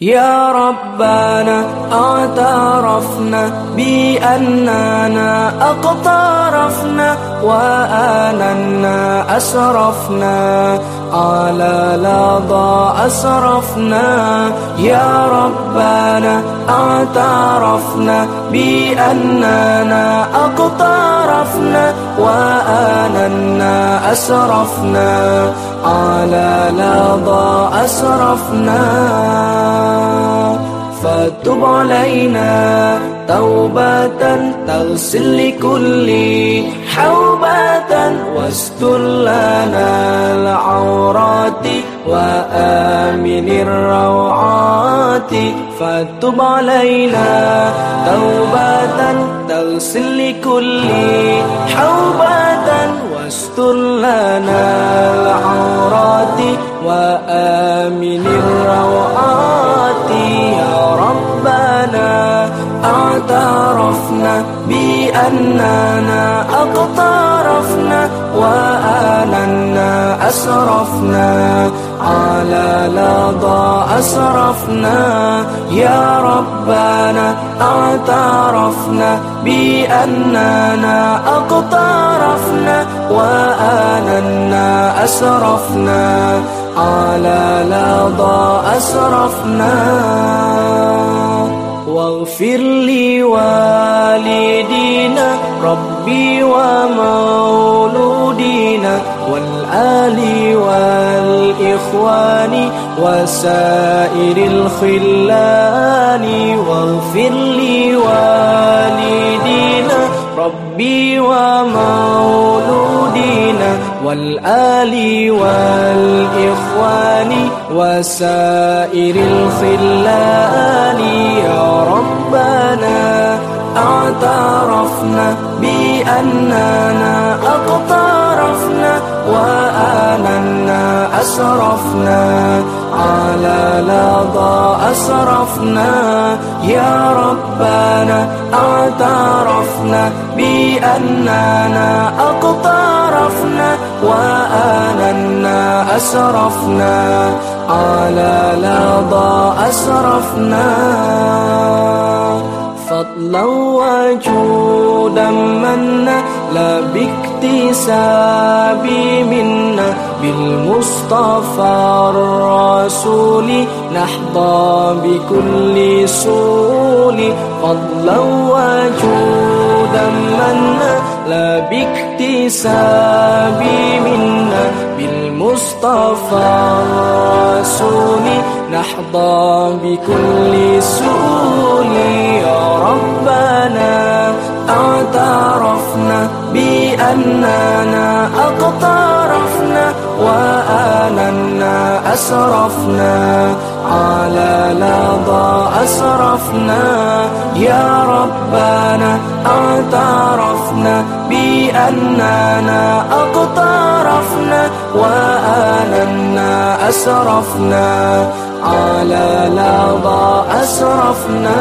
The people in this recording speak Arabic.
يا ربنا اعترفنا بأننا أقترفنا وآننا أسرفنا على لظى أسرفنا. يا ربنا اعترفنا بأننا أقترفنا وآننا أسرفنا على لظى أسرفنا. فتب علينا توبة تغسل لكل حوبة واستر لنا العورات وآمن الروعات فتب علينا توبة تغسل لكل حوبة واستر لنا العورات وآمن اعترفنا بأننا أقترفنا وآلنا أسرفنا على لظى أسرفنا يا ربنا اعترفنا بأننا أقترفنا وآننا أسرفنا على لظى أسرفنا واغفر لي والدينا ربي ومولودينا والآل والإخوان وسائر الخلان. واغفر لي والدينا ربي ومولودينا والآل والإخوان وسائر الخلان. اعترفنا بأننا أقترفنا وآننا أسرفنا على لظى أسرفنا يا ربنا اعترفنا بأننا أقترفنا وآننا أسرفنا على لظى أسرفنا فضلا وجودا منا لا باكتساب منا بالمصطفى الرسول نحظى بكل سول فضلا وجودا منا لا باكتساب منا بالمصطفى الرسول نحظى بكل سول يا ربنا بأننا أقترفنا وآننا أسرفنا على لظى أسرفنا. يا ربنا اعترفنا بأننا أقترفنا وآننا أسرفنا على لظى أسرفنا.